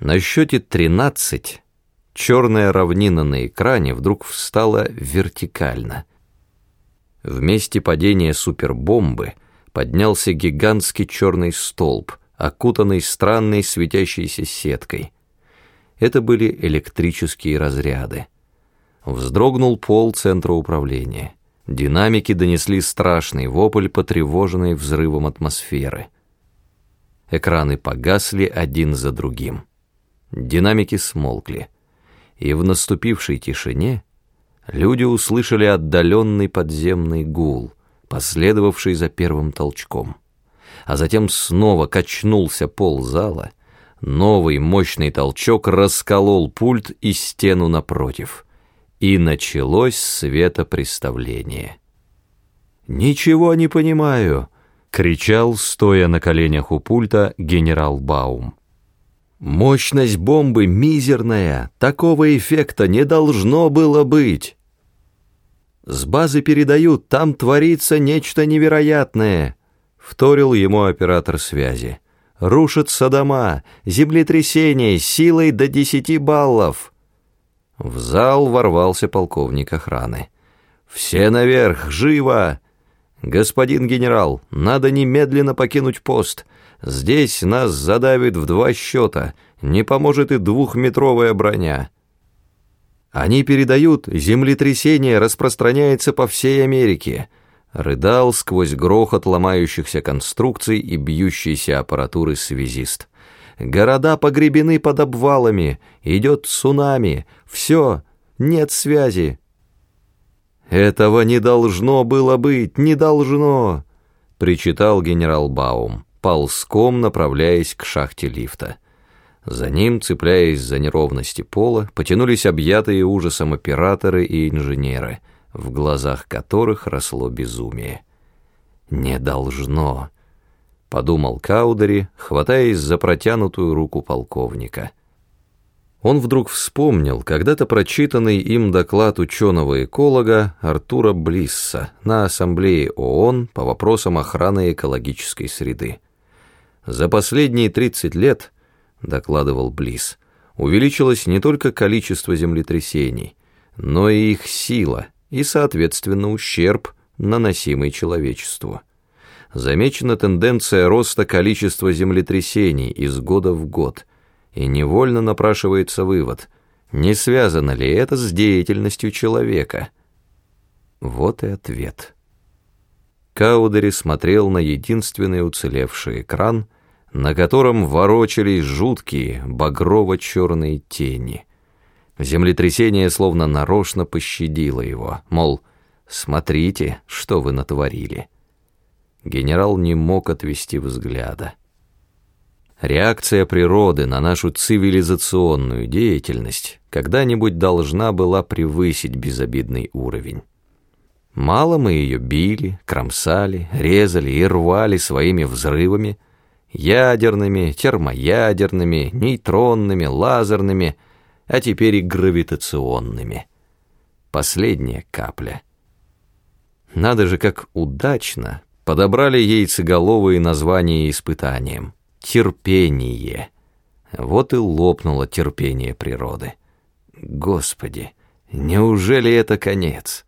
На счете 13 черная равнина на экране вдруг встала вертикально. В месте падения супербомбы поднялся гигантский черный столб, окутанный странной светящейся сеткой. Это были электрические разряды. Вздрогнул пол центра управления. Динамики донесли страшный вопль, потревоженный взрывом атмосферы. Экраны погасли один за другим. Динамики смолкли. И в наступившей тишине люди услышали отдаленный подземный гул, последовавший за первым толчком. А затем снова качнулся пол зала, новый мощный толчок расколол пульт и стену напротив — и началось светопреставление. «Ничего не понимаю!» — кричал, стоя на коленях у пульта, генерал Баум. «Мощность бомбы мизерная, такого эффекта не должно было быть!» «С базы передают, там творится нечто невероятное!» — вторил ему оператор связи. «Рушатся дома, землетрясение силой до десяти баллов!» В зал ворвался полковник охраны. «Все наверх, живо! Господин генерал, надо немедленно покинуть пост. Здесь нас задавит в два счета, не поможет и двухметровая броня». «Они передают, землетрясение распространяется по всей Америке», рыдал сквозь грохот ломающихся конструкций и бьющейся аппаратуры связист. Города погребены под обвалами, идет цунами, все, нет связи. Этого не должно было быть, не должно, причитал генерал Баум, ползком направляясь к шахте лифта. За ним, цепляясь за неровности пола, потянулись объятые ужасом операторы и инженеры, в глазах которых росло безумие. «Не должно!» подумал Каудери, хватаясь за протянутую руку полковника. Он вдруг вспомнил когда-то прочитанный им доклад ученого-эколога Артура Блисса на Ассамблее ООН по вопросам охраны экологической среды. За последние 30 лет, докладывал Блисс, увеличилось не только количество землетрясений, но и их сила и, соответственно, ущерб, наносимый человечеству замечена тенденция роста количества землетрясений из года в год, и невольно напрашивается вывод, не связано ли это с деятельностью человека. Вот и ответ. Каудери смотрел на единственный уцелевший экран, на котором ворочались жуткие багрово-черные тени. Землетрясение словно нарочно пощадило его, мол, смотрите, что вы натворили. Генерал не мог отвести взгляда. Реакция природы на нашу цивилизационную деятельность когда-нибудь должна была превысить безобидный уровень. Мало мы ее били, кромсали, резали и рвали своими взрывами, ядерными, термоядерными, нейтронными, лазерными, а теперь и гравитационными. Последняя капля. Надо же, как удачно подобрали яйцеголовые названия испытанием. Терпение. Вот и лопнуло терпение природы. Господи, неужели это конец?